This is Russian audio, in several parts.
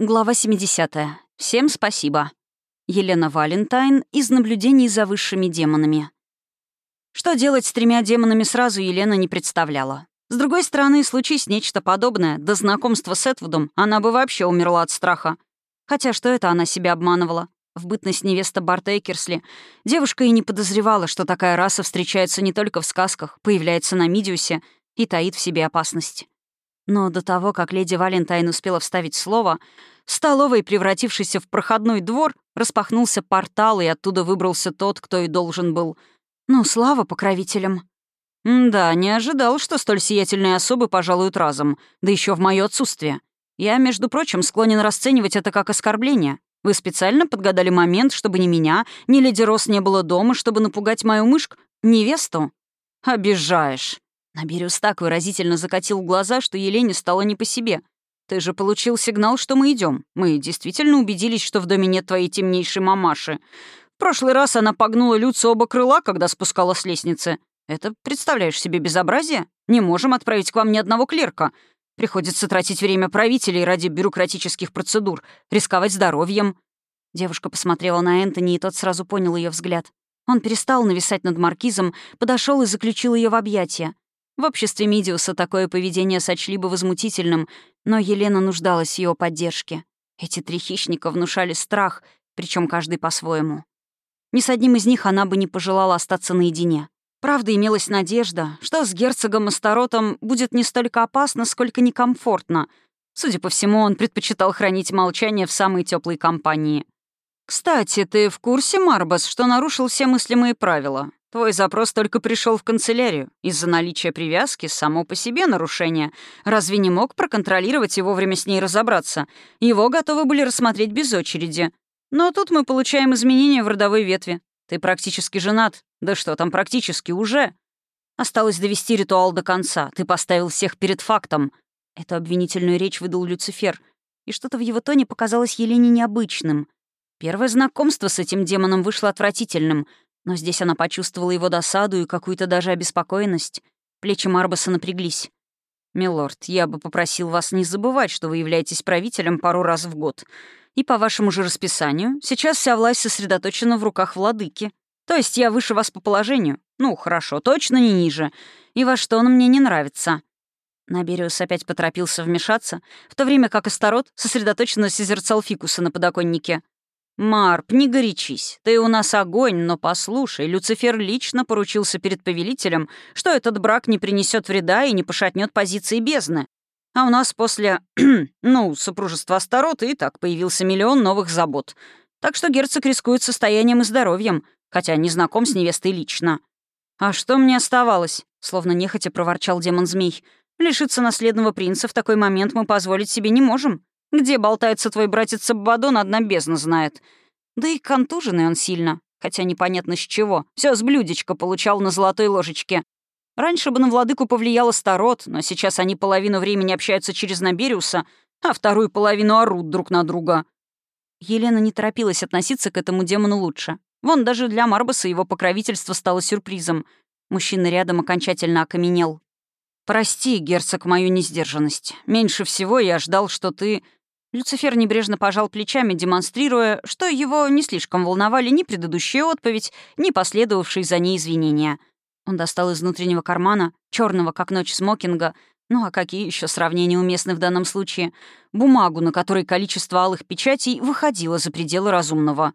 Глава 70. Всем спасибо. Елена Валентайн из наблюдений за высшими демонами. Что делать с тремя демонами сразу, Елена не представляла. С другой стороны, случись нечто подобное, до знакомства с Этвудом она бы вообще умерла от страха. Хотя что это она себя обманывала? В бытность невеста Барта Экерсли девушка и не подозревала, что такая раса встречается не только в сказках, появляется на Мидиусе и таит в себе опасность. Но до того, как леди Валентайн успела вставить слово, в столовой, превратившейся в проходной двор, распахнулся портал, и оттуда выбрался тот, кто и должен был. Ну, слава покровителям. да, не ожидал, что столь сиятельные особы пожалуют разом, да еще в мое отсутствие. Я, между прочим, склонен расценивать это как оскорбление. Вы специально подгадали момент, чтобы ни меня, ни леди Рос не было дома, чтобы напугать мою мышку, невесту? Обижаешь. Набериус так выразительно закатил глаза, что Елене стало не по себе. «Ты же получил сигнал, что мы идем. Мы действительно убедились, что в доме нет твоей темнейшей мамаши. В прошлый раз она погнула Люцу оба крыла, когда спускала с лестницы. Это, представляешь себе, безобразие? Не можем отправить к вам ни одного клерка. Приходится тратить время правителей ради бюрократических процедур, рисковать здоровьем». Девушка посмотрела на Энтони, и тот сразу понял ее взгляд. Он перестал нависать над маркизом, подошел и заключил ее в объятия. В обществе Мидиуса такое поведение сочли бы возмутительным, но Елена нуждалась в его поддержке. Эти три хищника внушали страх, причем каждый по-своему. Ни с одним из них она бы не пожелала остаться наедине. Правда, имелась надежда, что с герцогом Астаротом будет не столько опасно, сколько некомфортно. Судя по всему, он предпочитал хранить молчание в самой теплой компании. «Кстати, ты в курсе, Марбас, что нарушил все мыслимые правила? Твой запрос только пришел в канцелярию. Из-за наличия привязки само по себе нарушение. Разве не мог проконтролировать и вовремя с ней разобраться? Его готовы были рассмотреть без очереди. Но тут мы получаем изменения в родовой ветви. Ты практически женат. Да что там практически уже? Осталось довести ритуал до конца. Ты поставил всех перед фактом. Эту обвинительную речь выдал Люцифер. И что-то в его тоне показалось Елене необычным. Первое знакомство с этим демоном вышло отвратительным — но здесь она почувствовала его досаду и какую-то даже обеспокоенность. Плечи Марбаса напряглись. «Милорд, я бы попросил вас не забывать, что вы являетесь правителем пару раз в год. И по вашему же расписанию сейчас вся власть сосредоточена в руках владыки. То есть я выше вас по положению. Ну, хорошо, точно не ниже. И во что он мне не нравится». Набериус опять поторопился вмешаться, в то время как Астарот сосредоточенно созерцал фикуса на подоконнике. «Марп, не горячись. Ты у нас огонь, но послушай, Люцифер лично поручился перед повелителем, что этот брак не принесет вреда и не пошатнет позиции бездны. А у нас после, ну, супружества Астарота и так появился миллион новых забот. Так что герцог рискует состоянием и здоровьем, хотя не знаком с невестой лично. «А что мне оставалось?» — словно нехотя проворчал демон-змей. «Лишиться наследного принца в такой момент мы позволить себе не можем. Где болтается твой братец Аббадон, одна бездна знает. Да и контуженный он сильно, хотя непонятно с чего. Все с блюдечка получал на золотой ложечке. Раньше бы на владыку повлияло старот, но сейчас они половину времени общаются через Набериуса, а вторую половину орут друг на друга. Елена не торопилась относиться к этому демону лучше. Вон даже для Марбаса его покровительство стало сюрпризом. Мужчина рядом окончательно окаменел. «Прости, герцог, мою несдержанность. Меньше всего я ждал, что ты...» Люцифер небрежно пожал плечами, демонстрируя, что его не слишком волновали ни предыдущая отповедь, ни последовавшие за ней извинения. Он достал из внутреннего кармана, черного как ночь смокинга, ну а какие еще сравнения уместны в данном случае, бумагу, на которой количество алых печатей выходило за пределы разумного.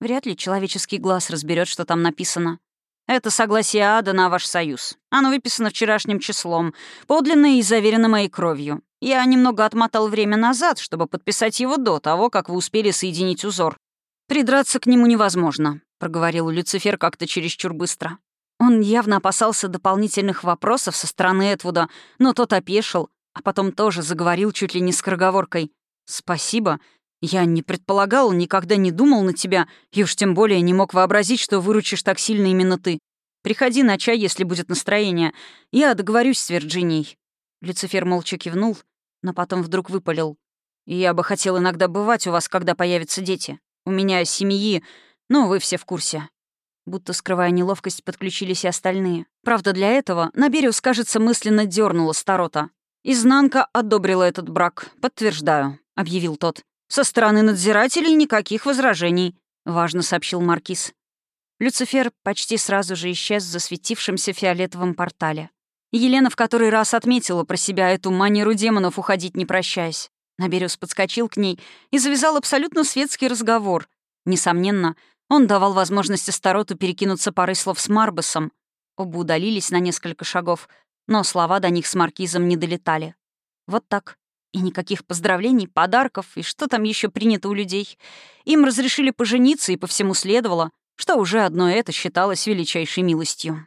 Вряд ли человеческий глаз разберет, что там написано. Это согласие ада на ваш союз. Оно выписано вчерашним числом, подлинное и заверено моей кровью. Я немного отмотал время назад, чтобы подписать его до того, как вы успели соединить узор. Придраться к нему невозможно», — проговорил Люцифер как-то чересчур быстро. Он явно опасался дополнительных вопросов со стороны Этвуда, но тот опешил, а потом тоже заговорил чуть ли не скороговоркой. «Спасибо. Я не предполагал, никогда не думал на тебя, и уж тем более не мог вообразить, что выручишь так сильно именно ты. Приходи на чай, если будет настроение. Я договорюсь с Вирджинией». Люцифер молча кивнул, но потом вдруг выпалил. «Я бы хотел иногда бывать у вас, когда появятся дети. У меня семьи, ну, вы все в курсе». Будто скрывая неловкость, подключились и остальные. Правда, для этого Набериус, кажется, мысленно дернула Старота. «Изнанка одобрила этот брак, подтверждаю», — объявил тот. Со стороны надзирателей никаких возражений», — важно сообщил Маркиз. Люцифер почти сразу же исчез в засветившемся фиолетовом портале. Елена в который раз отметила про себя эту манеру демонов уходить не прощаясь. Наберёс подскочил к ней и завязал абсолютно светский разговор. Несомненно, он давал возможность Астароту перекинуться парой слов с Марбасом. Оба удалились на несколько шагов, но слова до них с Маркизом не долетали. Вот так. И никаких поздравлений, подарков и что там еще принято у людей. Им разрешили пожениться, и по всему следовало, что уже одно это считалось величайшей милостью.